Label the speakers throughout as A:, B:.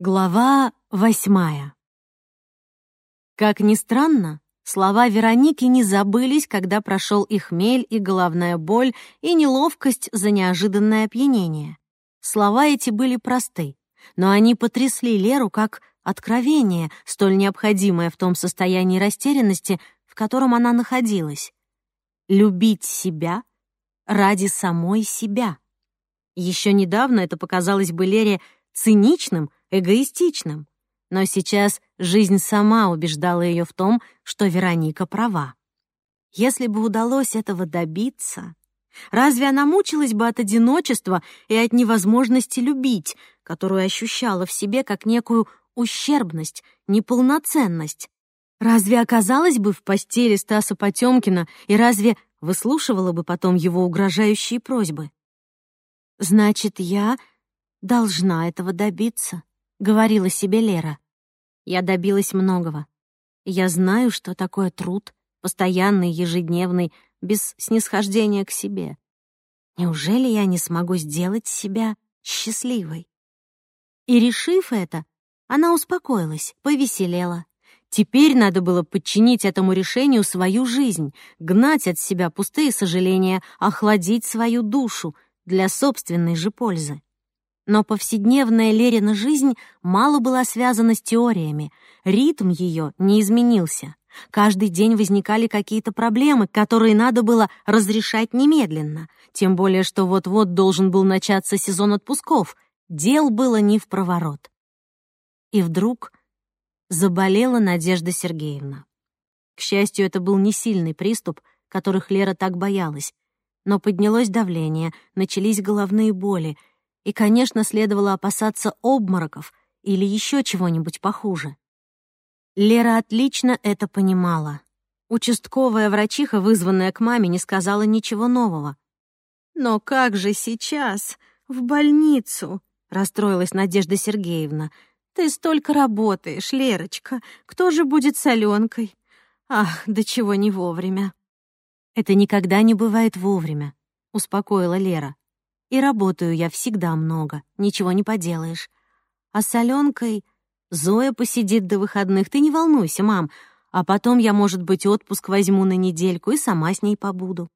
A: Глава восьмая. Как ни странно, слова Вероники не забылись, когда прошел и хмель, и головная боль, и неловкость за неожиданное опьянение. Слова эти были просты, но они потрясли Леру как откровение, столь необходимое в том состоянии растерянности, в котором она находилась. Любить себя ради самой себя. Еще недавно это показалось бы Лере циничным, эгоистичным. Но сейчас жизнь сама убеждала ее в том, что Вероника права. Если бы удалось этого добиться, разве она мучилась бы от одиночества и от невозможности любить, которую ощущала в себе как некую ущербность, неполноценность? Разве оказалась бы в постели Стаса Потемкина и разве выслушивала бы потом его угрожающие просьбы? Значит, я должна этого добиться, говорила себе Лера. Я добилась многого. Я знаю, что такое труд, постоянный, ежедневный, без снисхождения к себе. Неужели я не смогу сделать себя счастливой? И решив это, она успокоилась, повеселела. Теперь надо было подчинить этому решению свою жизнь, гнать от себя пустые сожаления, охладить свою душу для собственной же пользы. Но повседневная Лерина жизнь мало была связана с теориями, ритм ее не изменился. Каждый день возникали какие-то проблемы, которые надо было разрешать немедленно, тем более что вот-вот должен был начаться сезон отпусков, дел было не в проворот. И вдруг заболела Надежда Сергеевна. К счастью, это был не сильный приступ, которых Лера так боялась, но поднялось давление, начались головные боли — и, конечно, следовало опасаться обмороков или еще чего-нибудь похуже. Лера отлично это понимала. Участковая врачиха, вызванная к маме, не сказала ничего нового. «Но как же сейчас? В больницу?» — расстроилась Надежда Сергеевна. «Ты столько работаешь, Лерочка. Кто же будет с Аленкой? Ах, до чего не вовремя». «Это никогда не бывает вовремя», — успокоила Лера. И работаю я всегда много, ничего не поделаешь. А с Аленкой Зоя посидит до выходных, ты не волнуйся, мам. А потом я, может быть, отпуск возьму на недельку и сама с ней побуду.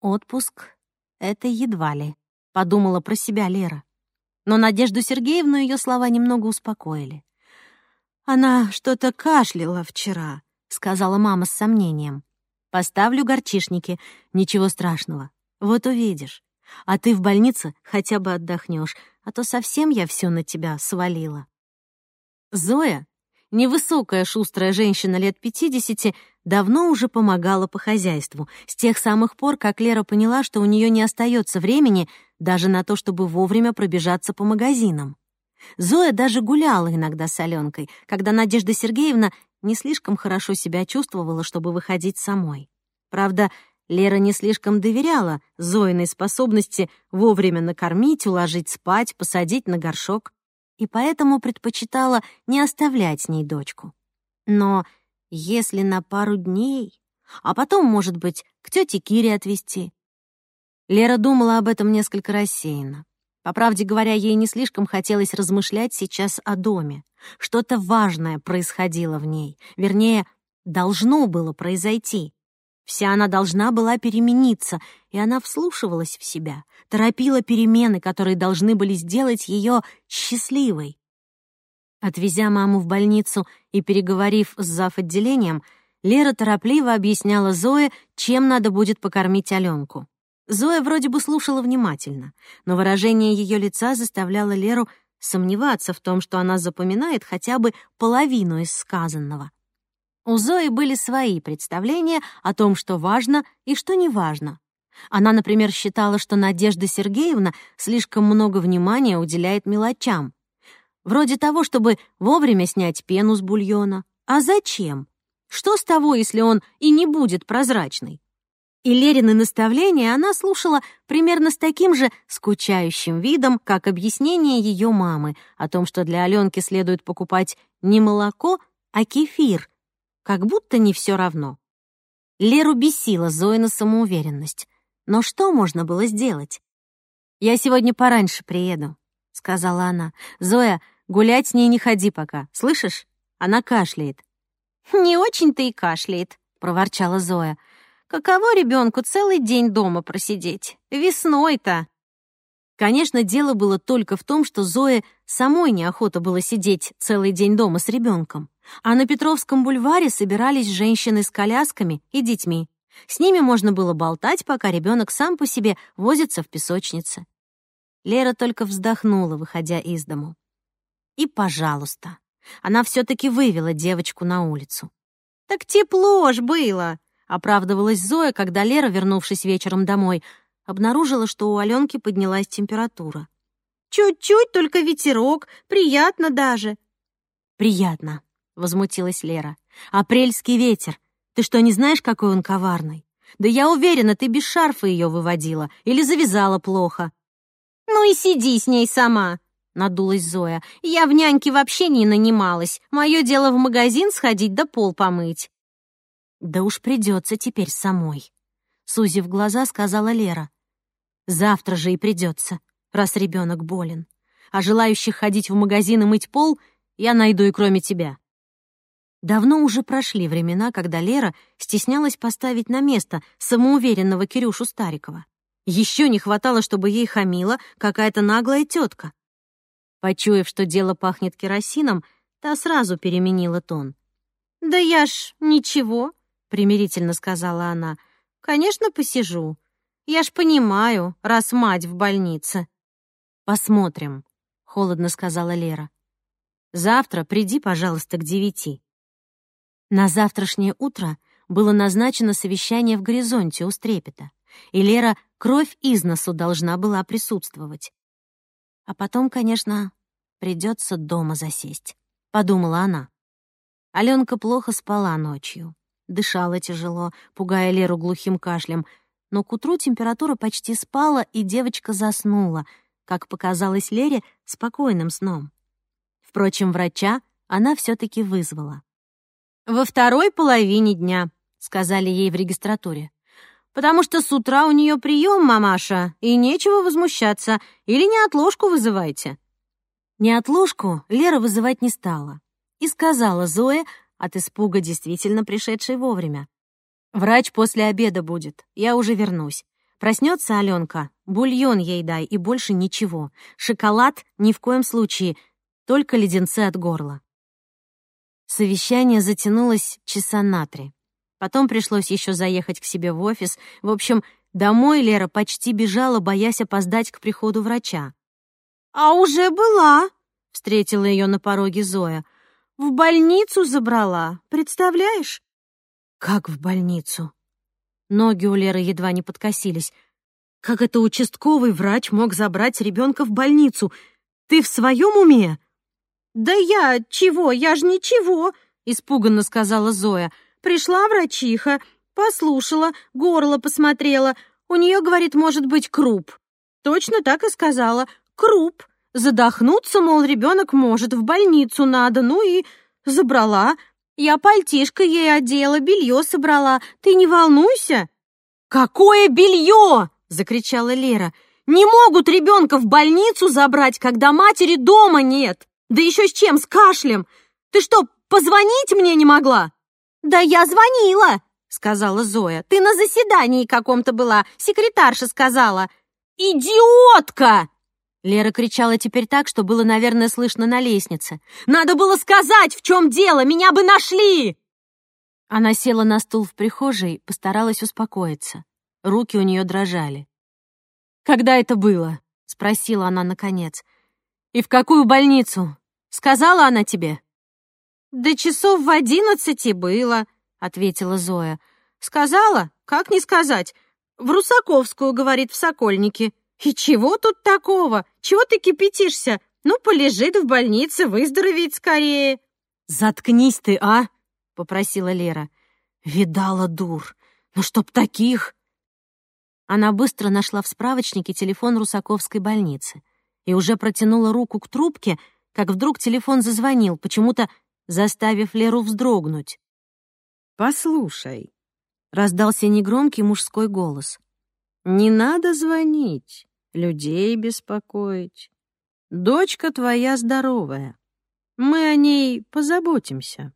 A: Отпуск — это едва ли, — подумала про себя Лера. Но Надежду Сергеевну ее слова немного успокоили. «Она что-то кашляла вчера», — сказала мама с сомнением. «Поставлю горчишники, ничего страшного. Вот увидишь. А ты в больнице хотя бы отдохнешь, а то совсем я все на тебя свалила. Зоя, невысокая шустрая женщина лет пятидесяти, давно уже помогала по хозяйству, с тех самых пор, как Лера поняла, что у нее не остается времени даже на то, чтобы вовремя пробежаться по магазинам. Зоя даже гуляла иногда с Аленкой, когда Надежда Сергеевна не слишком хорошо себя чувствовала, чтобы выходить самой. Правда, Лера не слишком доверяла Зоиной способности вовремя накормить, уложить спать, посадить на горшок, и поэтому предпочитала не оставлять с ней дочку. Но если на пару дней, а потом, может быть, к тете Кире отвезти. Лера думала об этом несколько рассеянно. По правде говоря, ей не слишком хотелось размышлять сейчас о доме. Что-то важное происходило в ней, вернее, должно было произойти. Вся она должна была перемениться, и она вслушивалась в себя, торопила перемены, которые должны были сделать ее счастливой. Отвезя маму в больницу и переговорив с зав. отделением, Лера торопливо объясняла Зое, чем надо будет покормить Аленку. Зоя вроде бы слушала внимательно, но выражение ее лица заставляло Леру сомневаться в том, что она запоминает хотя бы половину из сказанного. У Зои были свои представления о том, что важно и что не важно. Она, например, считала, что Надежда Сергеевна слишком много внимания уделяет мелочам. Вроде того, чтобы вовремя снять пену с бульона. А зачем? Что с того, если он и не будет прозрачный? И Лерины наставления она слушала примерно с таким же скучающим видом, как объяснение ее мамы о том, что для Аленки следует покупать не молоко, а кефир, как будто не все равно. Леру бесила Зоина самоуверенность. Но что можно было сделать? «Я сегодня пораньше приеду», — сказала она. «Зоя, Гулять с ней не ходи пока, слышишь? Она кашляет».
B: «Не очень-то и кашляет», — проворчала Зоя. «Каково ребенку целый день дома просидеть? Весной-то!»
A: Конечно, дело было только в том, что Зое самой неохота было сидеть целый день дома с ребенком. А на Петровском бульваре собирались женщины с колясками и детьми. С ними можно было болтать, пока ребенок сам по себе возится в песочнице. Лера только вздохнула, выходя из дому. И, пожалуйста, она все таки вывела девочку на улицу.
B: «Так тепло ж было!»
A: — оправдывалась Зоя, когда Лера, вернувшись вечером домой, обнаружила, что у Аленки поднялась температура.
B: «Чуть-чуть, только ветерок, приятно даже».
A: «Приятно», — возмутилась Лера. «Апрельский ветер. Ты что, не знаешь, какой он коварный? Да я уверена, ты без шарфа ее выводила или завязала плохо».
B: «Ну и сиди с ней сама», — надулась Зоя. «Я в няньке вообще не нанималась. Мое дело в магазин сходить да пол помыть».
A: «Да уж придется теперь самой», — сузив глаза, сказала Лера. «Завтра же и придется, раз ребенок болен. А желающих ходить в магазин и мыть пол я найду и кроме тебя». Давно уже прошли времена, когда Лера стеснялась поставить на место самоуверенного Кирюшу Старикова. Еще не хватало, чтобы ей хамила какая-то наглая тетка. Почуяв, что дело пахнет керосином, та сразу переменила тон.
B: «Да я ж ничего», — примирительно сказала она. «Конечно, посижу. Я ж понимаю, раз мать в больнице».
A: «Посмотрим», — холодно сказала Лера. «Завтра приди, пожалуйста, к девяти». На завтрашнее утро было назначено совещание в горизонте у Стрепета, и Лера кровь из носу должна была присутствовать. А потом, конечно, придется дома засесть, подумала она. Аленка плохо спала ночью, дышала тяжело, пугая Леру глухим кашлем, но к утру температура почти спала, и девочка заснула, как показалось Лере, спокойным сном. Впрочем, врача она все таки вызвала. «Во второй половине дня», — сказали ей в регистратуре потому что с утра у нее прием, мамаша, и нечего возмущаться, или неотложку вызывайте». Неотложку Лера вызывать не стала и сказала Зое, от испуга действительно пришедшей вовремя. «Врач после обеда будет, я уже вернусь. Проснется Аленка, бульон ей дай и больше ничего. Шоколад ни в коем случае, только леденцы от горла». Совещание затянулось часа на три. Потом пришлось еще заехать к себе в офис. В общем, домой Лера почти бежала, боясь опоздать к приходу врача.
B: «А уже была», — встретила ее на пороге Зоя. «В больницу забрала, представляешь?»
A: «Как в больницу?» Ноги у Леры едва не подкосились. «Как это участковый врач мог забрать ребенка в больницу? Ты в своем уме?»
B: «Да я чего, я ж ничего», — испуганно сказала Зоя. Пришла врачиха, послушала, горло посмотрела. У нее, говорит, может быть круп. Точно так и сказала. Круп. Задохнуться, мол, ребенок может, в больницу надо. Ну и забрала. Я пальтишко ей одела, белье собрала. Ты не волнуйся.
A: «Какое белье?» — закричала Лера. «Не могут ребенка в больницу забрать, когда матери дома нет. Да еще с чем, с кашлем. Ты что, позвонить мне не могла?»
B: «Да я звонила!» — сказала Зоя. «Ты на заседании каком-то была, секретарша сказала».
A: «Идиотка!» Лера кричала теперь так, что было, наверное, слышно на лестнице. «Надо было сказать, в чем дело! Меня бы нашли!» Она села на стул в прихожей, постаралась успокоиться. Руки у нее дрожали. «Когда это было?» — спросила она наконец. «И в какую больницу? Сказала она тебе?»
B: «Да часов в одиннадцати было», — ответила Зоя. «Сказала? Как не сказать? В Русаковскую, говорит, в Сокольнике. И чего тут такого? Чего ты кипятишься? Ну, полежит в больнице, выздоровеет скорее».
A: «Заткнись ты, а!» — попросила Лера. «Видала дур. Ну, чтоб таких...» Она быстро нашла в справочнике телефон Русаковской больницы и уже протянула руку к трубке, как вдруг телефон зазвонил, почему-то заставив Леру вздрогнуть.
C: «Послушай», — раздался негромкий мужской голос, — «не надо звонить, людей беспокоить. Дочка твоя здоровая, Мы о ней позаботимся».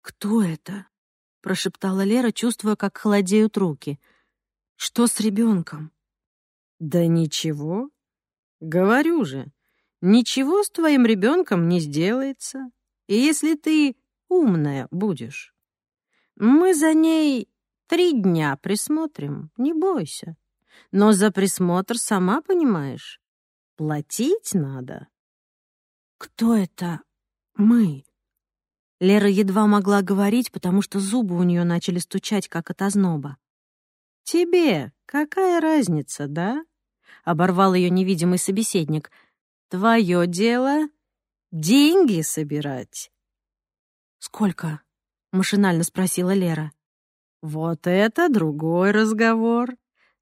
A: «Кто это?» — прошептала Лера, чувствуя, как холодеют руки. «Что с ребенком?»
C: «Да ничего. Говорю же, ничего с твоим ребенком не сделается. И если ты умная будешь, мы за ней три дня присмотрим, не бойся. Но за присмотр, сама понимаешь, платить надо».
A: «Кто это мы?» Лера едва могла говорить, потому что зубы у нее начали стучать, как от озноба.
C: «Тебе какая разница, да?» — оборвал ее невидимый собеседник. «Твое дело — деньги собирать».
A: «Сколько?» — машинально спросила Лера.
C: «Вот это другой разговор.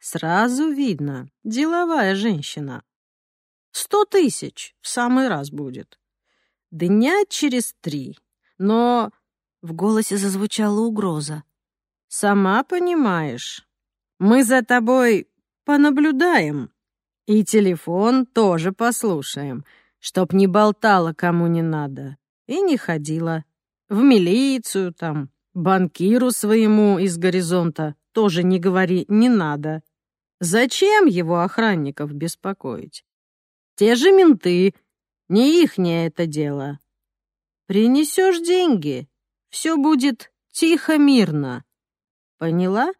C: Сразу видно, деловая женщина. Сто тысяч в самый раз будет. Дня через три. Но...» В голосе зазвучала угроза. «Сама понимаешь, мы за тобой понаблюдаем. И телефон тоже послушаем, чтоб не болтала кому не надо. И не ходила. В милицию там, банкиру своему из горизонта тоже не говори «не надо». Зачем его охранников беспокоить? Те же менты, не ихнее это дело. Принесешь деньги, все будет тихо-мирно. Поняла?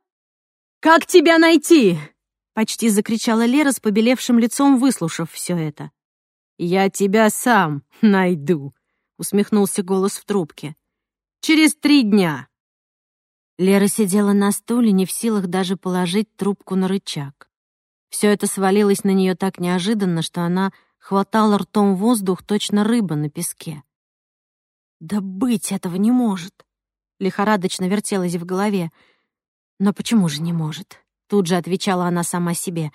A: «Как тебя найти?» — почти закричала Лера с побелевшим лицом, выслушав все это.
C: «Я тебя сам найду», — усмехнулся голос в трубке. «Через три дня».
A: Лера сидела на стуле, не в силах даже положить трубку на рычаг. Все это свалилось на нее так неожиданно, что она хватала ртом воздух, точно рыба на песке. «Да быть этого не может!» Лихорадочно вертелась в голове. Но почему же не может? Тут же отвечала она сама себе.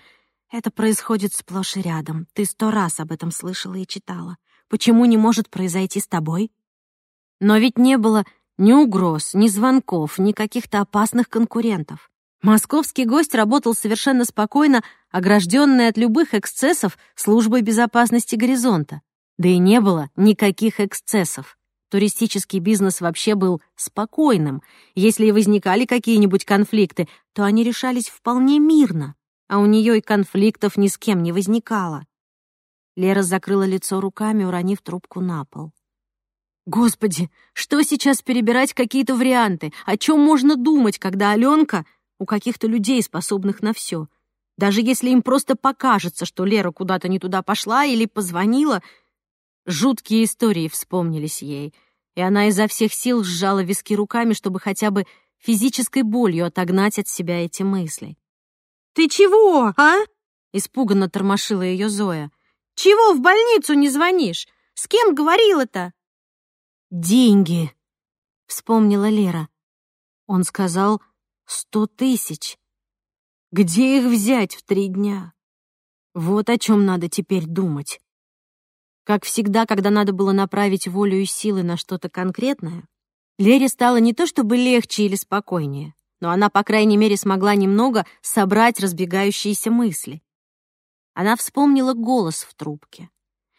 A: Это происходит сплошь и рядом. Ты сто раз об этом слышала и читала. Почему не может произойти с тобой? Но ведь не было ни угроз, ни звонков, ни каких-то опасных конкурентов. Московский гость работал совершенно спокойно, огражденный от любых эксцессов службой безопасности горизонта. Да и не было никаких эксцессов. Туристический бизнес вообще был спокойным. Если и возникали какие-нибудь конфликты, то они решались вполне мирно, а у нее и конфликтов ни с кем не возникало. Лера закрыла лицо руками, уронив трубку на пол. Господи, что сейчас перебирать какие-то варианты? О чем можно думать, когда Аленка у каких-то людей, способных на все? Даже если им просто покажется, что Лера куда-то не туда пошла или позвонила — Жуткие истории вспомнились ей, и она изо всех сил сжала виски руками, чтобы хотя бы физической болью отогнать от себя эти мысли.
B: «Ты чего, а?»
A: — испуганно тормошила ее Зоя.
B: «Чего в больницу не звонишь? С кем говорила-то?»
A: «Деньги», — вспомнила Лера. Он сказал «сто тысяч». Где их взять в три дня? Вот о чем надо теперь думать. Как всегда, когда надо было направить волю и силы на что-то конкретное, Лере стало не то чтобы легче или спокойнее, но она, по крайней мере, смогла немного собрать разбегающиеся мысли. Она вспомнила голос в трубке.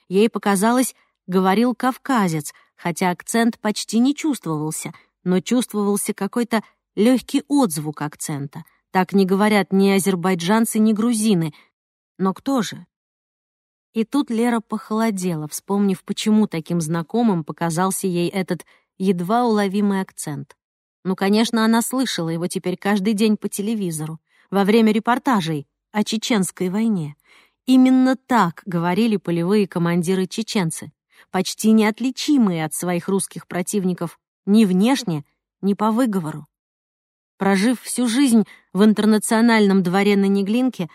A: Ей показалось, говорил кавказец, хотя акцент почти не чувствовался, но чувствовался какой-то легкий отзвук акцента. Так не говорят ни азербайджанцы, ни грузины. Но кто же? И тут Лера похолодела, вспомнив, почему таким знакомым показался ей этот едва уловимый акцент. Ну, конечно, она слышала его теперь каждый день по телевизору, во время репортажей о чеченской войне. Именно так говорили полевые командиры-чеченцы, почти неотличимые от своих русских противников ни внешне, ни по выговору. Прожив всю жизнь в интернациональном дворе на Неглинке,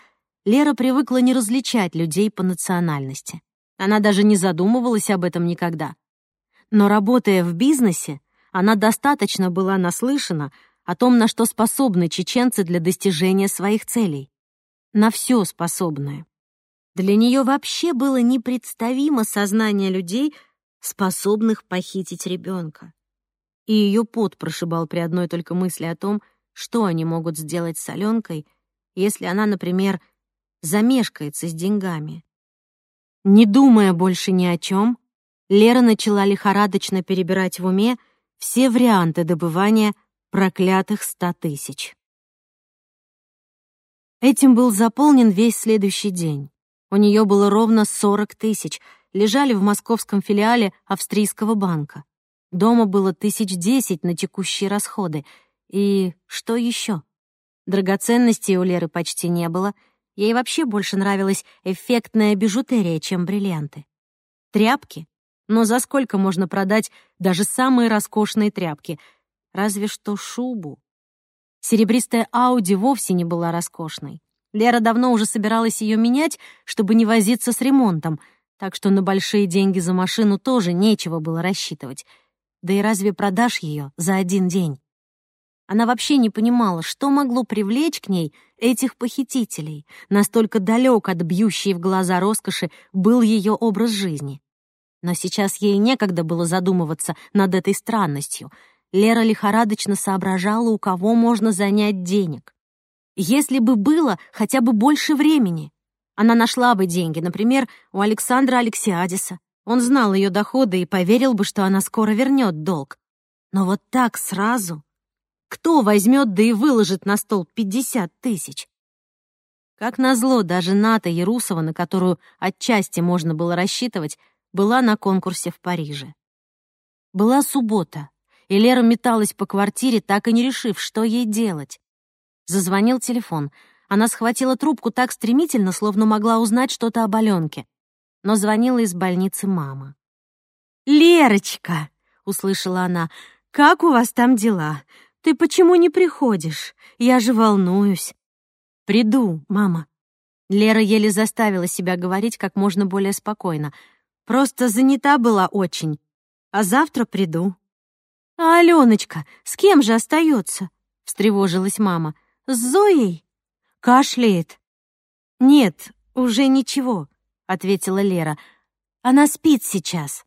A: Лера привыкла не различать людей по национальности. Она даже не задумывалась об этом никогда. Но работая в бизнесе, она достаточно была наслышана о том, на что способны чеченцы для достижения своих целей. На все способны. Для нее вообще было непредставимо сознание людей, способных похитить ребенка. И ее пот прошибал при одной только мысли о том, что они могут сделать с Аленкой, если она, например, замешкается с деньгами. Не думая больше ни о чем, Лера начала лихорадочно перебирать в уме все варианты добывания проклятых ста тысяч. Этим был заполнен весь следующий день. У нее было ровно сорок тысяч, лежали в московском филиале австрийского банка. Дома было тысяч десять на текущие расходы. И что еще? Драгоценностей у Леры почти не было. Ей вообще больше нравилась эффектная бижутерия, чем бриллианты. Тряпки? Но за сколько можно продать даже самые роскошные тряпки? Разве что шубу. Серебристая Ауди вовсе не была роскошной. Лера давно уже собиралась ее менять, чтобы не возиться с ремонтом, так что на большие деньги за машину тоже нечего было рассчитывать. Да и разве продашь ее за один день? Она вообще не понимала, что могло привлечь к ней этих похитителей. Настолько далек от бьющей в глаза роскоши был ее образ жизни. Но сейчас ей некогда было задумываться над этой странностью. Лера лихорадочно соображала, у кого можно занять денег. Если бы было хотя бы больше времени, она нашла бы деньги, например, у Александра Алексиадиса. Он знал ее доходы и поверил бы, что она скоро вернет долг. Но вот так сразу кто возьмет да и выложит на стол пятьдесят тысяч? Как назло, даже Ната Ярусова, на которую отчасти можно было рассчитывать, была на конкурсе в Париже. Была суббота, и Лера металась по квартире, так и не решив, что ей делать. Зазвонил телефон. Она схватила трубку так стремительно, словно могла узнать что-то об Аленке. Но звонила из больницы мама.
B: «Лерочка!» — услышала она. «Как у вас там дела? Ты почему не приходишь? Я же волнуюсь.
A: Приду, мама. Лера еле заставила себя говорить как можно более спокойно. Просто занята была очень. А завтра приду.
B: А Аленочка с кем же остается? встревожилась мама. С Зоей? Кашляет.
A: Нет, уже ничего, ответила Лера. Она спит сейчас.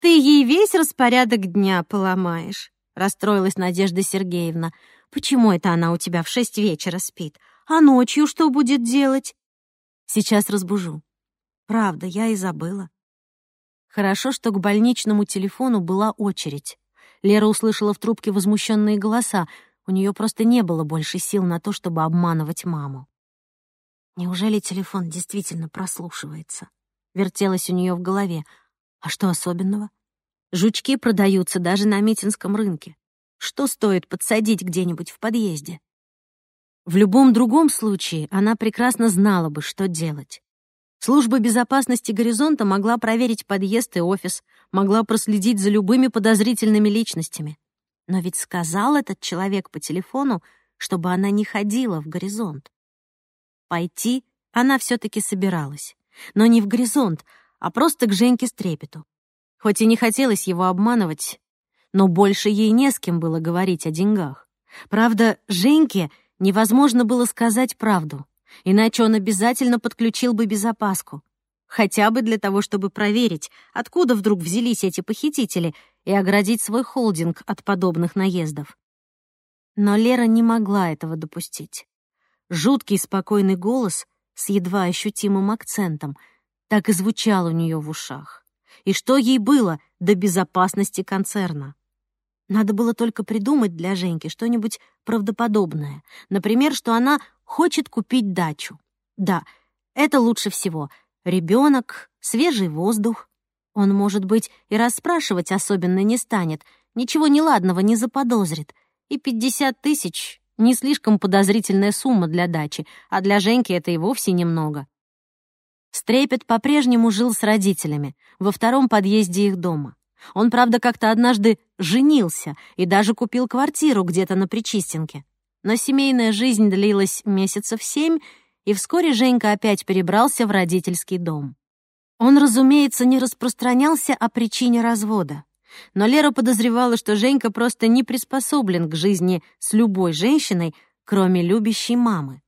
B: Ты ей весь распорядок дня поломаешь.
A: — расстроилась Надежда Сергеевна.
B: «Почему это она у тебя в шесть вечера спит? А ночью что будет делать?»
A: «Сейчас разбужу. Правда, я и забыла». Хорошо, что к больничному телефону была очередь. Лера услышала в трубке возмущенные голоса. У нее просто не было больше сил на то, чтобы обманывать маму. Неужели телефон действительно прослушивается? Вертелось у нее в голове. А что особенного? Жучки продаются даже на Митинском рынке. Что стоит подсадить где-нибудь в подъезде? В любом другом случае она прекрасно знала бы, что делать. Служба безопасности «Горизонта» могла проверить подъезд и офис, могла проследить за любыми подозрительными личностями. Но ведь сказал этот человек по телефону, чтобы она не ходила в «Горизонт». Пойти она все таки собиралась. Но не в «Горизонт», а просто к Женьке Стрепету. Хоть и не хотелось его обманывать, но больше ей не с кем было говорить о деньгах. Правда, Женьке невозможно было сказать правду, иначе он обязательно подключил бы безопаску. Хотя бы для того, чтобы проверить, откуда вдруг взялись эти похитители и оградить свой холдинг от подобных наездов. Но Лера не могла этого допустить. Жуткий спокойный голос с едва ощутимым акцентом так и звучал у нее в ушах и что ей было до безопасности концерна. Надо было только придумать для Женьки что-нибудь правдоподобное. Например, что она хочет купить дачу. Да, это лучше всего. Ребенок, свежий воздух. Он, может быть, и расспрашивать особенно не станет, ничего неладного не заподозрит. И пятьдесят тысяч — не слишком подозрительная сумма для дачи, а для Женьки это и вовсе немного. Стрепет по-прежнему жил с родителями, во втором подъезде их дома. Он, правда, как-то однажды женился и даже купил квартиру где-то на Причистенке. Но семейная жизнь длилась месяцев семь, и вскоре Женька опять перебрался в родительский дом. Он, разумеется, не распространялся о причине развода. Но Лера подозревала, что Женька просто не приспособлен к жизни с любой женщиной, кроме любящей мамы.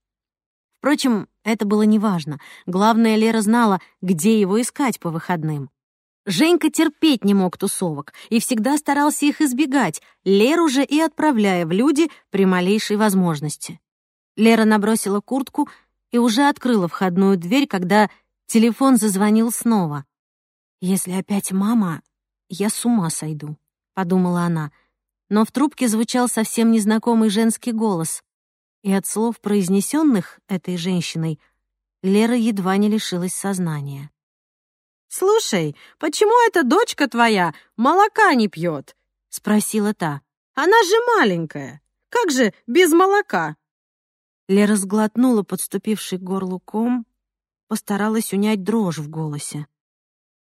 A: Впрочем, это было неважно. Главное, Лера знала, где его искать по выходным. Женька терпеть не мог тусовок и всегда старался их избегать, Леру же и отправляя в люди при малейшей возможности. Лера набросила куртку и уже открыла входную дверь, когда телефон зазвонил снова. «Если опять мама, я с ума сойду», — подумала она. Но в трубке звучал совсем незнакомый женский голос, и от слов, произнесенных этой женщиной, Лера едва не лишилась сознания.
C: «Слушай, почему эта дочка твоя молока не пьет?» — спросила та. «Она же маленькая. Как же без молока?»
A: Лера сглотнула подступивший горлу ком, постаралась унять дрожь в голосе.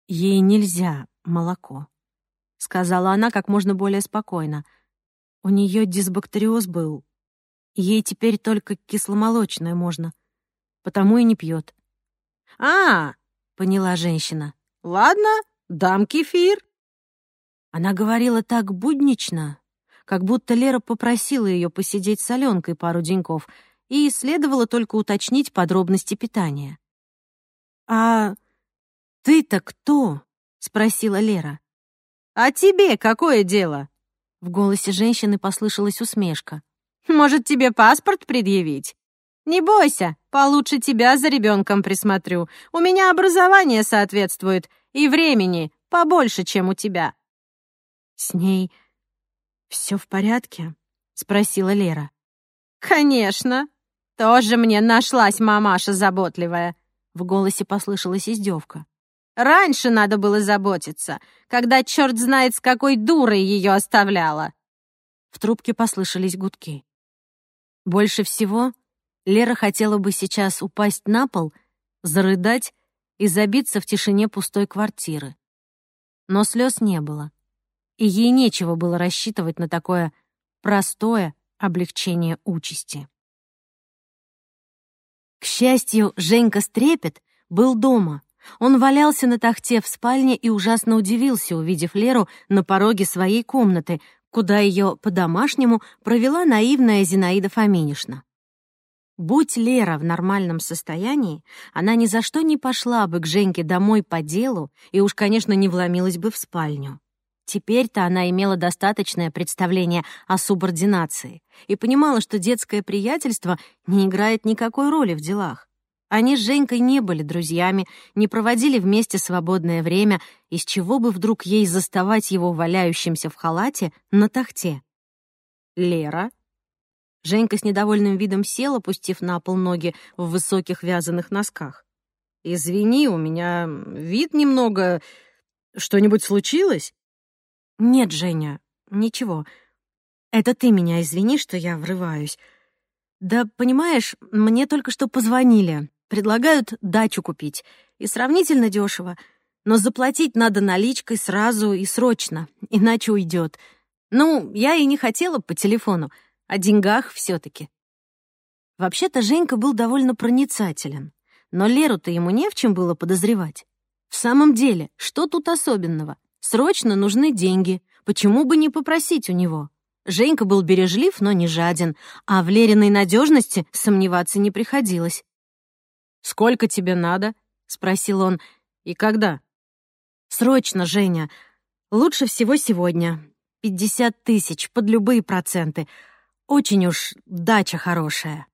A: «Ей нельзя молоко», — сказала она как можно более спокойно. «У нее дисбактериоз был. Ей теперь только кисломолочное можно, потому и не пьет».
C: «А, — поняла женщина. «Ладно, дам кефир».
A: Она говорила так буднично, как будто Лера попросила ее посидеть с Аленкой пару деньков, и следовало только уточнить подробности питания. «А ты-то кто?» — спросила Лера.
C: «А тебе какое дело?»
A: В голосе женщины послышалась усмешка.
C: «Может, тебе паспорт предъявить? Не бойся, получше тебя за ребенком присмотрю. У меня образование соответствует, и времени побольше, чем у тебя».
A: «С ней все в порядке?» — спросила Лера.
C: «Конечно. Тоже мне нашлась мамаша заботливая».
A: В голосе послышалась издевка.
C: «Раньше надо было заботиться, когда черт знает, с какой дурой ее оставляла».
A: В трубке послышались гудки. Больше всего Лера хотела бы сейчас упасть на пол, зарыдать и забиться в тишине пустой квартиры. Но слез не было, и ей нечего было рассчитывать на такое простое облегчение участи. К счастью, Женька Стрепет был дома. Он валялся на тахте в спальне и ужасно удивился, увидев Леру на пороге своей комнаты, куда ее по-домашнему провела наивная Зинаида Фоминишна. Будь Лера в нормальном состоянии, она ни за что не пошла бы к Женьке домой по делу и уж, конечно, не вломилась бы в спальню. Теперь-то она имела достаточное представление о субординации и понимала, что детское приятельство не играет никакой роли в делах. Они с Женькой не были друзьями, не проводили вместе свободное время, из чего бы вдруг ей заставать его валяющимся в халате на тахте. Лера Женька с недовольным видом села, пустив на пол ноги в высоких вязаных носках.
C: «Извини, у меня вид немного... Что-нибудь случилось?»
A: «Нет, Женя, ничего. Это ты меня извини, что я врываюсь. Да, понимаешь, мне только что позвонили. Предлагают дачу купить. И сравнительно дешево. Но заплатить надо наличкой сразу и срочно, иначе уйдет. Ну, я и не хотела по телефону о деньгах все-таки. Вообще-то Женька был довольно проницателен, но Леру-то ему не в чем было подозревать. В самом деле, что тут особенного? Срочно нужны деньги, почему бы не попросить у него? Женька был бережлив, но не жаден, а в Лериной надежности сомневаться не приходилось.
C: «Сколько тебе надо?» — спросил он. «И когда?»
A: «Срочно, Женя. Лучше всего сегодня. Пятьдесят тысяч под любые проценты. Очень уж дача хорошая».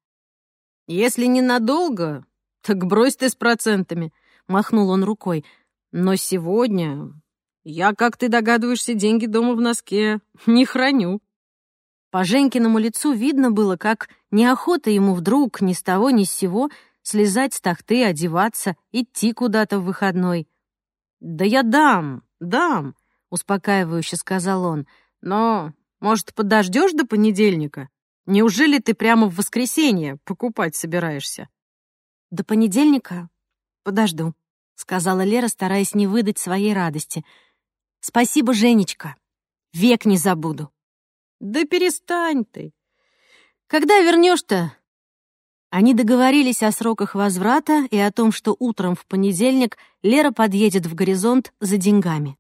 C: «Если ненадолго, так брось ты с процентами», — махнул он рукой. «Но сегодня я, как ты догадываешься, деньги дома в носке не храню».
A: По Женькиному лицу видно было, как неохота ему вдруг ни с того ни с сего слезать с тахты, одеваться, идти куда-то в выходной.
C: «Да я дам, дам», — успокаивающе сказал он. «Но может, подождешь до понедельника? Неужели ты прямо в воскресенье покупать собираешься?»
A: «До понедельника подожду», — сказала Лера, стараясь не выдать своей радости. «Спасибо, Женечка. Век не забуду».
C: «Да перестань ты.
A: Когда вернешь-то?» Они договорились о сроках возврата и о том, что утром в понедельник Лера подъедет в горизонт за деньгами.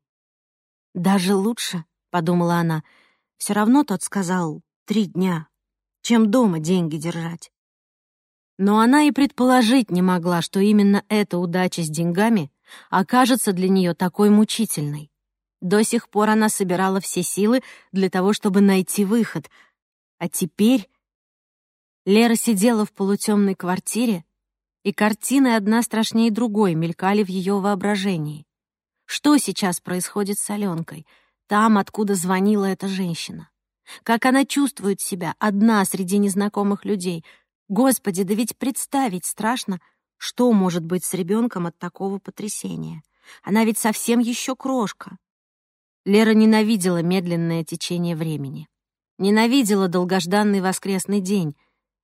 A: «Даже лучше», — подумала она, — все равно тот сказал «три дня», чем дома деньги держать. Но она и предположить не могла, что именно эта удача с деньгами окажется для нее такой мучительной. До сих пор она собирала все силы для того, чтобы найти выход. А теперь Лера сидела в полутемной квартире, и картины одна страшнее другой мелькали в ее воображении. Что сейчас происходит с Аленкой? Там, откуда звонила эта женщина. Как она чувствует себя одна среди незнакомых людей. Господи, да ведь представить страшно, что может быть с ребенком от такого потрясения. Она ведь совсем еще крошка. Лера ненавидела медленное течение времени. Ненавидела долгожданный воскресный день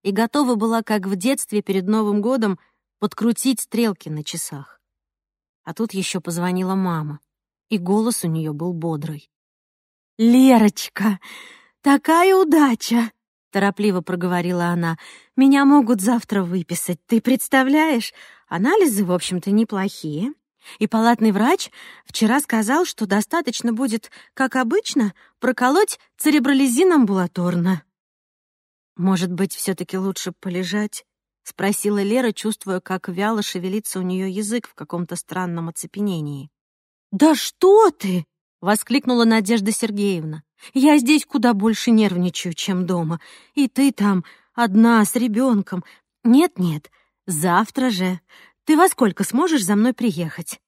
A: и готова была, как в детстве перед Новым годом, подкрутить стрелки на часах. А тут еще позвонила мама, и голос у нее был бодрый. «Лерочка, такая удача!» — торопливо проговорила она. «Меня могут завтра выписать, ты представляешь? Анализы, в общем-то, неплохие. И палатный врач вчера сказал, что достаточно будет, как обычно, проколоть церебролизин амбулаторно. «Может быть, все-таки лучше полежать?» — спросила Лера, чувствуя, как вяло шевелится у нее язык в каком-то странном оцепенении. «Да что ты!» — воскликнула Надежда Сергеевна. «Я здесь куда больше нервничаю, чем дома. И ты там одна с ребенком. Нет-нет, завтра же. Ты во сколько сможешь за мной приехать?»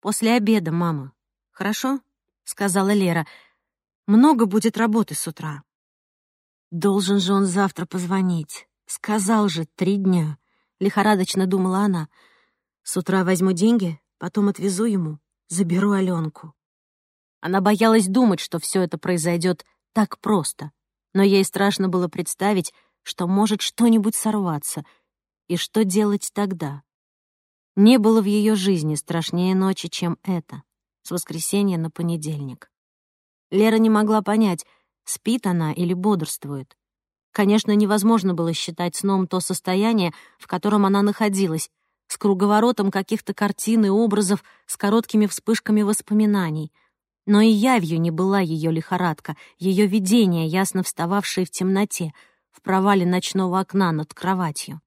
A: «После обеда, мама. Хорошо?» — сказала Лера. «Много будет работы с утра». «Должен же он завтра позвонить. Сказал же, три дня», — лихорадочно думала она. «С утра возьму деньги, потом отвезу ему, заберу Аленку». Она боялась думать, что все это произойдет так просто, но ей страшно было представить, что может что-нибудь сорваться. И что делать тогда? Не было в ее жизни страшнее ночи, чем это, с воскресенья на понедельник. Лера не могла понять, спит она или бодрствует. Конечно, невозможно было считать сном то состояние, в котором она находилась, с круговоротом каких-то картин и образов, с короткими вспышками воспоминаний. Но и явью не была ее лихорадка, ее видение, ясно встававшее в темноте, в провале ночного окна над кроватью.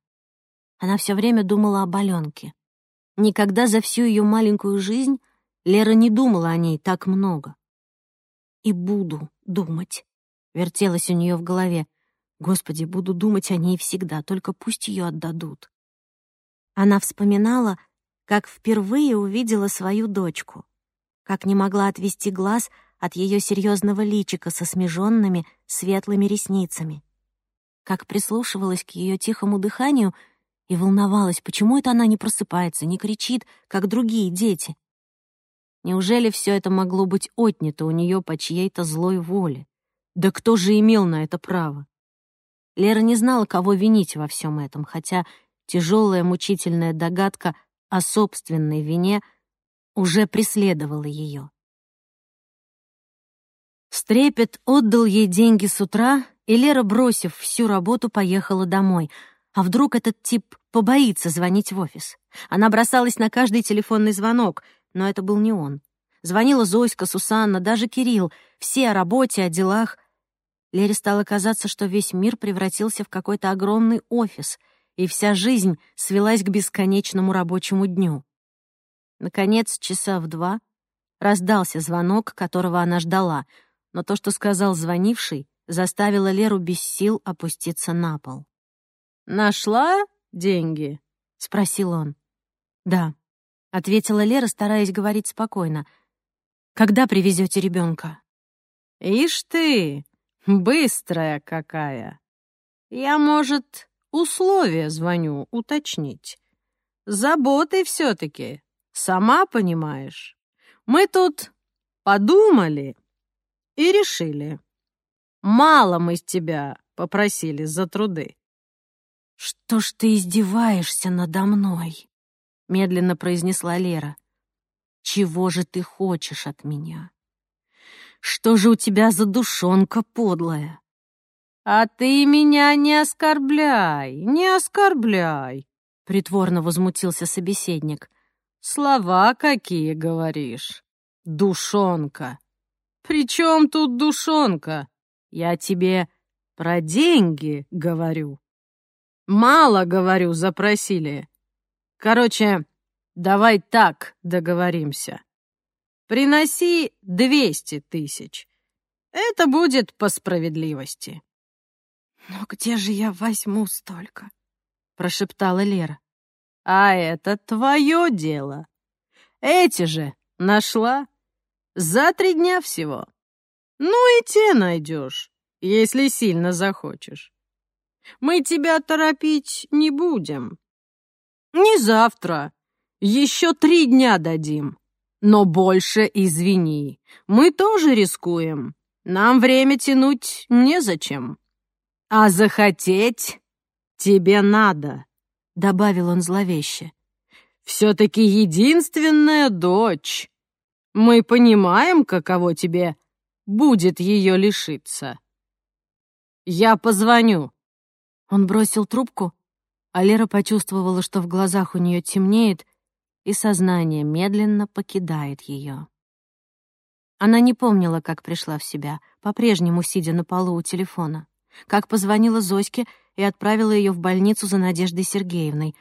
A: Она все время думала об Аленке. Никогда за всю ее маленькую жизнь Лера не думала о ней так много. «И буду думать», — вертелось у нее в голове. «Господи, буду думать о ней всегда, только пусть ее отдадут». Она вспоминала, как впервые увидела свою дочку, как не могла отвести глаз от ее серьезного личика со смеженными светлыми ресницами, как прислушивалась к ее тихому дыханию — и волновалась, почему это она не просыпается, не кричит, как другие дети. Неужели все это могло быть отнято у нее по чьей-то злой воле? Да кто же имел на это право? Лера не знала, кого винить во всем этом, хотя тяжелая мучительная догадка о собственной вине уже преследовала ее. Стрепет отдал ей деньги с утра, и Лера, бросив всю работу, поехала домой — а вдруг этот тип побоится звонить в офис? Она бросалась на каждый телефонный звонок, но это был не он. Звонила Зоська, Сусанна, даже Кирилл. Все о работе, о делах. Лере стало казаться, что весь мир превратился в какой-то огромный офис, и вся жизнь свелась к бесконечному рабочему дню. Наконец, часа в два, раздался звонок, которого она ждала, но то, что сказал звонивший, заставило Леру без сил опуститься на пол. «Нашла деньги?» — спросил он. «Да», — ответила Лера, стараясь говорить спокойно. «Когда привезете ребенка?» «Ишь ты, быстрая какая! Я, может, условия звоню уточнить. Заботы все-таки, сама понимаешь. Мы тут подумали и решили. Мало мы с тебя попросили за труды. «Что ж ты издеваешься надо мной?» — медленно произнесла Лера. «Чего же ты хочешь от меня? Что же у тебя за душонка подлая?» «А ты меня не оскорбляй, не оскорбляй!» — притворно возмутился собеседник. «Слова какие говоришь? Душонка! При чем тут душонка? Я тебе про деньги говорю!» Мало, говорю, запросили. Короче, давай так договоримся. Приноси двести тысяч. Это будет по справедливости. «Но где же я возьму столько?» — прошептала Лера. «А это твое дело. Эти же
C: Нашла? За три дня всего. Ну и те найдешь, если сильно захочешь. Мы тебя торопить не будем. Не завтра, еще три дня дадим. Но больше извини, мы тоже рискуем. Нам время тянуть незачем. А захотеть тебе надо, — добавил он зловеще. Все-таки единственная дочь. Мы понимаем, каково тебе будет ее лишиться. Я позвоню. Он бросил трубку, а Лера почувствовала, что в глазах у нее темнеет, и сознание медленно покидает ее. Она не помнила, как пришла в себя, по-прежнему сидя на полу у телефона, как позвонила Зоське и отправила ее в больницу за Надеждой Сергеевной.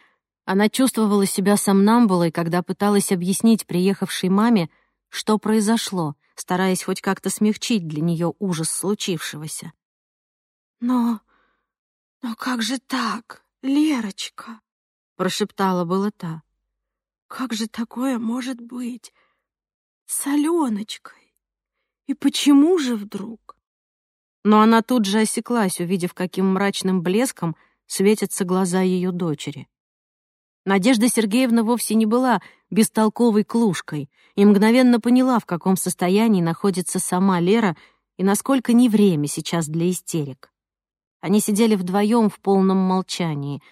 C: Она чувствовала себя сомнамбулой, когда пыталась объяснить приехавшей маме, что произошло, стараясь хоть как-то смягчить для нее ужас случившегося.
B: «Но... но как же так, Лерочка?» — прошептала была та. Как же такое может быть? С Аленочкой. И почему же вдруг?
A: Но она тут же осеклась, увидев, каким мрачным блеском светятся глаза ее дочери. Надежда Сергеевна вовсе не была бестолковой клушкой и мгновенно поняла, в каком состоянии находится сама Лера и насколько не время сейчас для истерик. Они сидели вдвоем в полном молчании.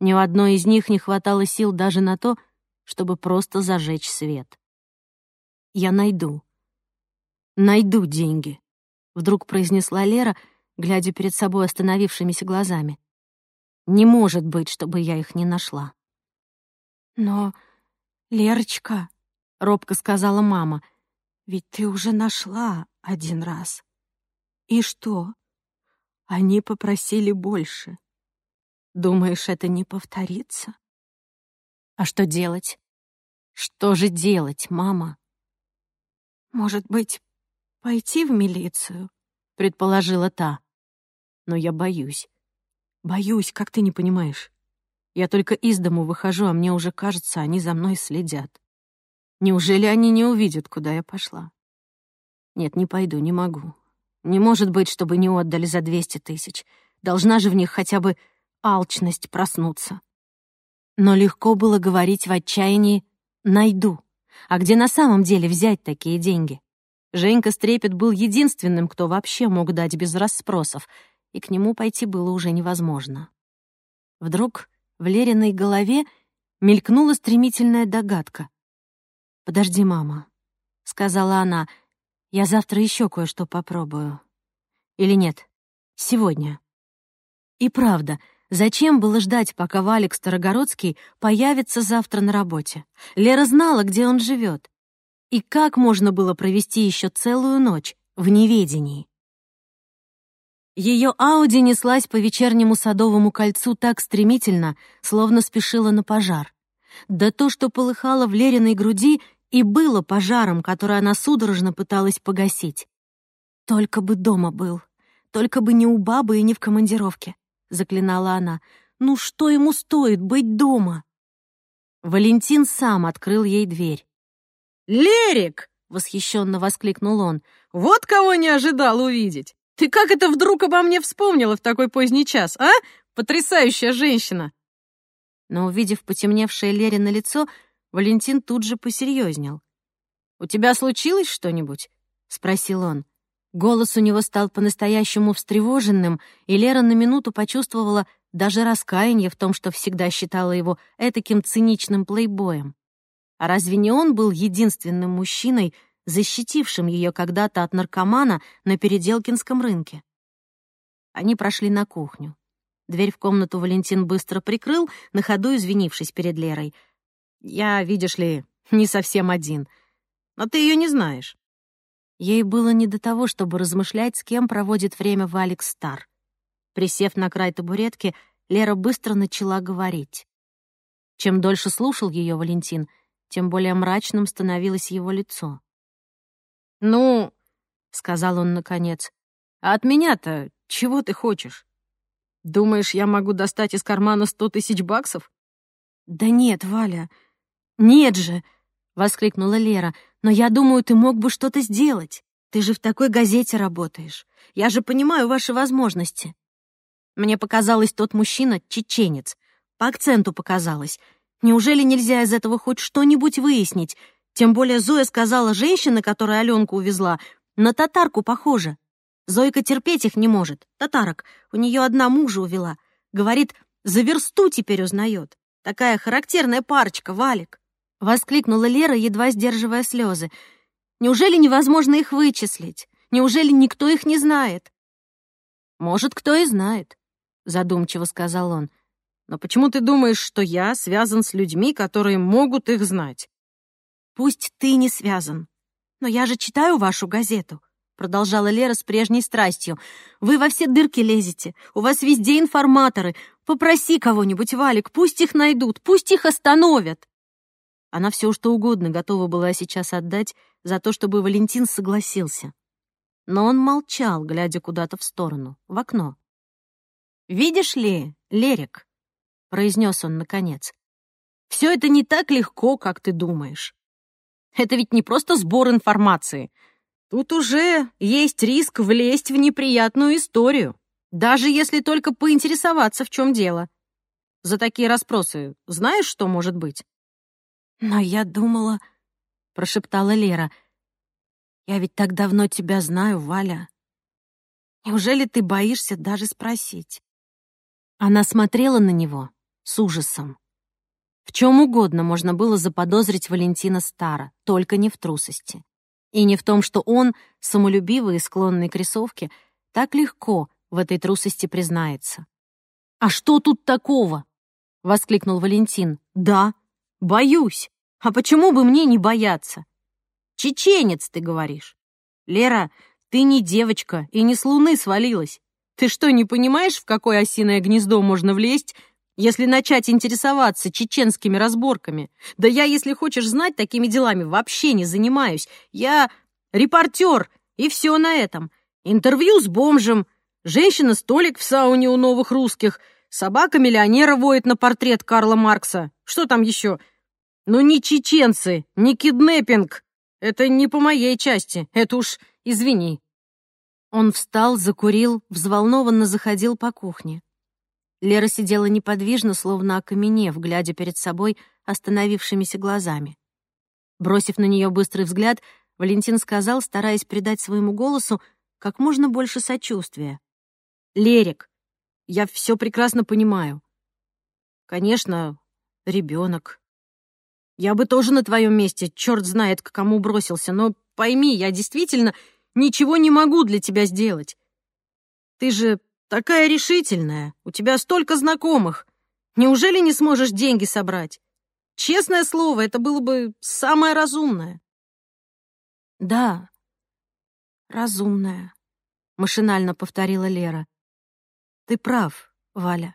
A: Ни у одной из них не хватало сил даже на то, чтобы просто зажечь свет. «Я найду. Найду деньги», — вдруг произнесла Лера, глядя перед собой остановившимися глазами. «Не может быть, чтобы я их не нашла».
B: «Но, Лерочка», — робко сказала мама, — «ведь ты уже нашла один раз. И что? Они попросили больше. Думаешь, это не повторится?»
A: А что делать? Что же делать, мама?
B: Может быть, пойти в милицию?
A: Предположила та. Но я боюсь. Боюсь, как ты не понимаешь. Я только из дому выхожу, а мне уже кажется, они за мной следят. Неужели они не увидят, куда я пошла? Нет, не пойду, не могу. Не может быть, чтобы не отдали за двести тысяч. Должна же в них хотя бы алчность проснуться. Но легко было говорить в отчаянии «найду». А где на самом деле взять такие деньги? Женька Стрепет был единственным, кто вообще мог дать без расспросов, и к нему пойти было уже невозможно. Вдруг в Лериной голове мелькнула стремительная догадка. «Подожди, мама», — сказала она, — «я завтра еще кое-что попробую». Или нет, сегодня. И правда — Зачем было ждать, пока Валик Старогородский появится завтра на работе? Лера знала, где он живет. И как можно было провести еще целую ночь в неведении? Ее Ауди неслась по вечернему садовому кольцу так стремительно, словно спешила на пожар. Да то, что полыхало в Лериной груди, и было пожаром, который она судорожно пыталась погасить. Только бы дома был, только бы не у бабы и не в командировке заклинала она. «Ну что ему стоит быть дома?» Валентин сам открыл ей дверь.
C: «Лерик!»
A: — восхищенно воскликнул он.
C: «Вот кого не ожидал увидеть! Ты как это вдруг обо мне вспомнила в такой поздний час, а? Потрясающая женщина!»
A: Но, увидев потемневшее Лерино лицо, Валентин тут же посерьезнел.
C: «У тебя случилось что-нибудь?» — спросил он.
A: Голос у него стал по-настоящему встревоженным, и Лера на минуту почувствовала даже раскаяние в том, что всегда считала его этаким циничным плейбоем. А разве не он был единственным мужчиной, защитившим ее когда-то от наркомана на Переделкинском рынке? Они прошли на кухню. Дверь в комнату Валентин быстро прикрыл, на ходу извинившись перед Лерой. «Я, видишь ли, не совсем один. Но ты ее не знаешь. Ей было не до того, чтобы размышлять, с кем проводит время Валик Стар. Присев на край табуретки, Лера быстро начала говорить. Чем дольше слушал ее Валентин, тем более мрачным становилось его лицо.
C: «Ну, — сказал он наконец, — а от меня-то чего ты хочешь? Думаешь, я могу достать из кармана сто тысяч баксов?»
A: «Да нет, Валя, нет же!» — воскликнула Лера, Но я думаю, ты мог бы что-то сделать. Ты же в такой газете работаешь. Я же понимаю ваши возможности. Мне показалось, тот мужчина — чеченец. По акценту показалось. Неужели нельзя из этого хоть что-нибудь выяснить? Тем более Зоя сказала, женщина, которая Аленку увезла, на татарку похожа. Зойка терпеть их не может. Татарок. У нее одна мужа увела. Говорит, за версту теперь узнает. Такая характерная парочка, Валик. Воскликнула Лера, едва сдерживая слезы. Неужели невозможно их вычислить? Неужели никто их не знает? Может, кто и знает, задумчиво сказал он.
C: Но почему ты думаешь, что я связан с людьми, которые могут их знать?
A: Пусть ты не связан, но я же читаю вашу газету продолжала Лера с прежней страстью. «Вы во все дырки лезете, у вас везде информаторы. Попроси кого-нибудь, Валик, пусть их найдут, пусть их остановят». Она все что угодно готова была сейчас отдать за то, чтобы Валентин согласился. Но он молчал, глядя куда-то в сторону, в окно. «Видишь ли, Лерик», — произнес он наконец, — «все это не так легко, как ты думаешь. Это ведь не просто сбор информации — Тут уже есть риск влезть в неприятную историю, даже если только поинтересоваться, в чем дело. За такие расспросы знаешь, что может быть? Но я думала, прошептала Лера. Я ведь так давно тебя знаю, Валя. Неужели ты боишься даже спросить? Она смотрела на него с ужасом. В чем угодно можно было заподозрить Валентина Стара, только не в трусости. И не в том, что он, самолюбивый и склонный к рисовке, так легко в этой трусости признается. «А что тут такого?» — воскликнул Валентин. «Да, боюсь. А почему бы мне не бояться? Чеченец, ты говоришь. Лера, ты не девочка и не с луны свалилась. Ты что, не понимаешь, в какое осиное гнездо можно влезть, если начать интересоваться чеченскими разборками. Да я, если хочешь знать, такими делами вообще не занимаюсь. Я репортер, и все на этом. Интервью с бомжем, женщина-столик в сауне у новых русских, собака-миллионера воет на портрет Карла Маркса. Что там еще? Ну, не чеченцы, не киднеппинг. Это не по моей части, это уж извини. Он встал, закурил, взволнованно заходил по кухне. Лера сидела неподвижно, словно окаменев, глядя перед собой остановившимися глазами. Бросив на нее быстрый взгляд, Валентин сказал, стараясь придать своему голосу как можно больше сочувствия. «Лерик, я все прекрасно понимаю. Конечно, ребенок. Я бы тоже на твоем месте, черт знает, к кому бросился, но пойми, я действительно ничего не могу для тебя сделать. Ты же Такая решительная, у тебя столько знакомых. Неужели не сможешь деньги собрать? Честное слово, это было бы самое разумное. Да, разумное, машинально повторила Лера. Ты прав, Валя.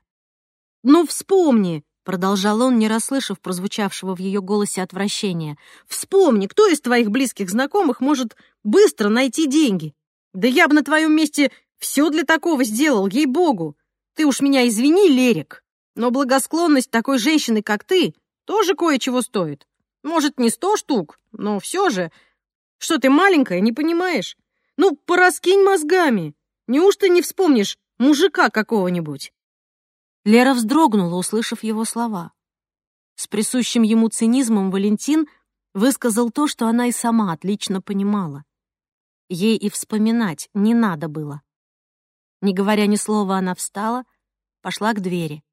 A: Ну, вспомни, продолжал он, не расслышав прозвучавшего в ее голосе отвращения. Вспомни, кто из твоих близких знакомых может быстро найти деньги? Да я бы на твоем месте все для такого сделал, ей-богу. Ты уж меня извини, Лерик, но благосклонность такой женщины, как ты, тоже кое-чего стоит. Может, не сто штук, но все же. Что ты маленькая, не понимаешь? Ну, пораскинь мозгами. Неужто не вспомнишь мужика какого-нибудь?» Лера вздрогнула, услышав его слова. С присущим ему цинизмом Валентин высказал то, что она и сама отлично понимала. Ей и вспоминать не надо было. Не говоря ни слова, она встала, пошла к двери.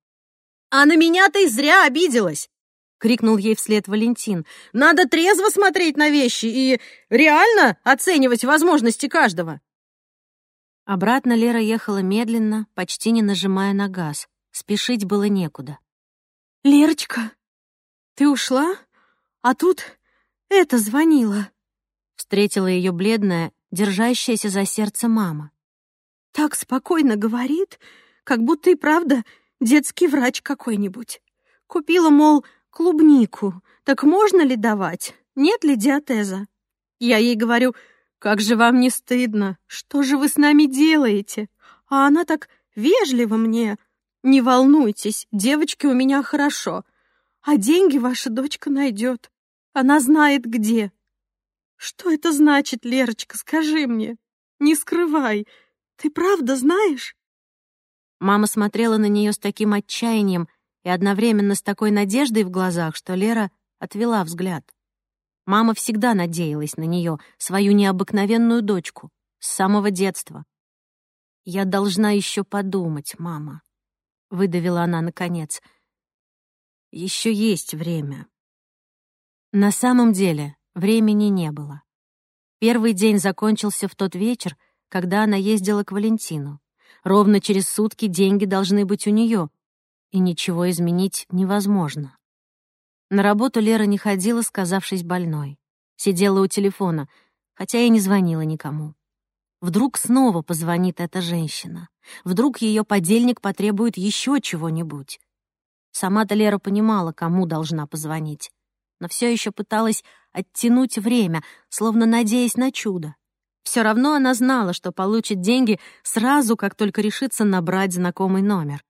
A: «А на меня ты зря обиделась!» — крикнул ей вслед Валентин. «Надо трезво смотреть на вещи и реально оценивать возможности каждого!» Обратно Лера ехала медленно, почти не нажимая на газ. Спешить было некуда. «Лерочка, ты ушла? А тут это звонила!» Встретила ее бледная, держащаяся за сердце мама так спокойно говорит, как будто и правда детский врач какой-нибудь. Купила, мол, клубнику. Так можно ли давать? Нет ли диатеза? Я ей говорю, как же вам не стыдно? Что же вы с нами делаете? А она так вежливо мне. Не волнуйтесь, девочки у меня хорошо. А деньги ваша дочка найдет. Она знает где.
B: Что это значит, Лерочка, скажи мне? Не скрывай. Ты правда знаешь?
A: Мама смотрела на нее с таким отчаянием и одновременно с такой надеждой в глазах, что Лера отвела взгляд. Мама всегда надеялась на нее, свою необыкновенную дочку, с самого детства. «Я должна еще подумать, мама», — выдавила она наконец. «Еще есть время». На самом деле времени не было. Первый день закончился в тот вечер, когда она ездила к Валентину. Ровно через сутки деньги должны быть у нее, и ничего изменить невозможно. На работу Лера не ходила, сказавшись больной. Сидела у телефона, хотя и не звонила никому. Вдруг снова позвонит эта женщина. Вдруг ее подельник потребует еще чего-нибудь. Сама-то Лера понимала, кому должна позвонить, но все еще пыталась оттянуть время, словно надеясь на чудо. Все равно она знала, что получит деньги сразу, как только решится набрать знакомый номер.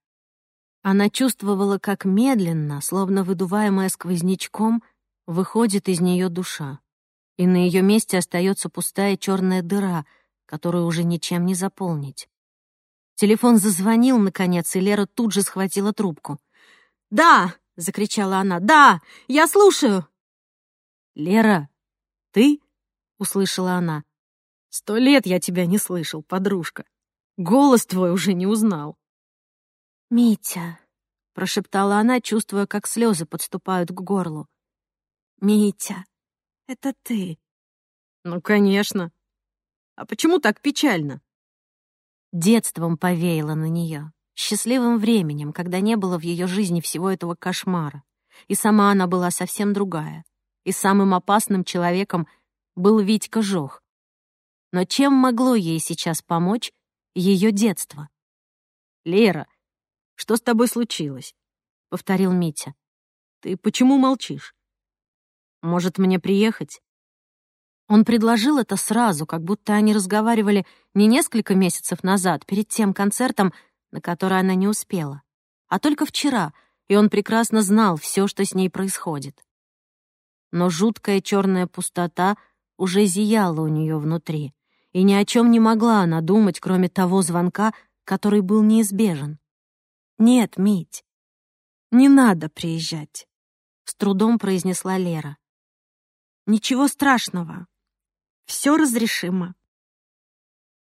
A: Она чувствовала, как медленно, словно выдуваемая сквознячком, выходит из нее душа, и на ее месте остается пустая черная дыра, которую уже ничем не заполнить. Телефон зазвонил, наконец, и Лера тут же схватила трубку.
B: «Да!» — закричала она. «Да! Я слушаю!»
A: «Лера, ты?» — услышала она.
C: «Сто лет я тебя не слышал, подружка. Голос твой уже не узнал».
A: «Митя», — прошептала она, чувствуя, как слезы подступают к горлу. «Митя, это ты?»
C: «Ну, конечно. А почему так печально?»
A: Детством повеяло на нее, счастливым временем, когда не было в ее жизни всего этого кошмара. И сама она была совсем другая. И самым опасным человеком был Витька Жох. Но чем могло ей сейчас помочь ее детство?
C: «Лера, что с тобой случилось?» — повторил Митя. «Ты почему молчишь? Может, мне приехать?»
A: Он предложил это сразу, как будто они разговаривали не несколько месяцев назад, перед тем концертом, на который она не успела, а только вчера, и он прекрасно знал все, что с ней происходит. Но жуткая черная пустота уже зияла у нее внутри, и ни о чем не могла она думать, кроме того звонка, который был неизбежен. «Нет, Мить, не надо приезжать», — с трудом произнесла Лера. «Ничего страшного. Все разрешимо».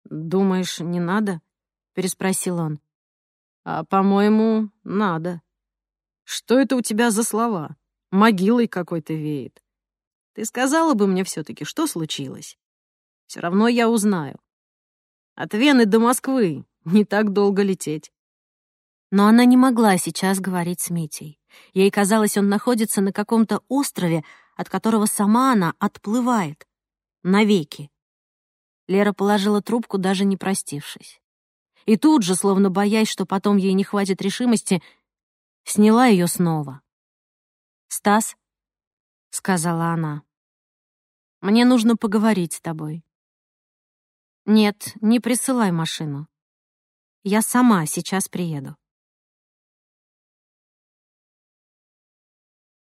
C: «Думаешь, не надо?» — переспросил он. «А, по-моему, надо. Что это у тебя за слова? Могилой какой-то веет. Ты сказала бы мне все-таки, что случилось? Все равно я узнаю. От Вены до Москвы не так долго лететь.
A: Но она не могла сейчас говорить с Митей. Ей казалось, он находится на каком-то острове, от которого сама она отплывает. Навеки. Лера положила трубку, даже не простившись. И тут же, словно боясь, что потом ей не хватит решимости, сняла ее снова. «Стас», — сказала она, — «мне нужно поговорить с тобой». «Нет, не присылай машину. Я сама сейчас приеду».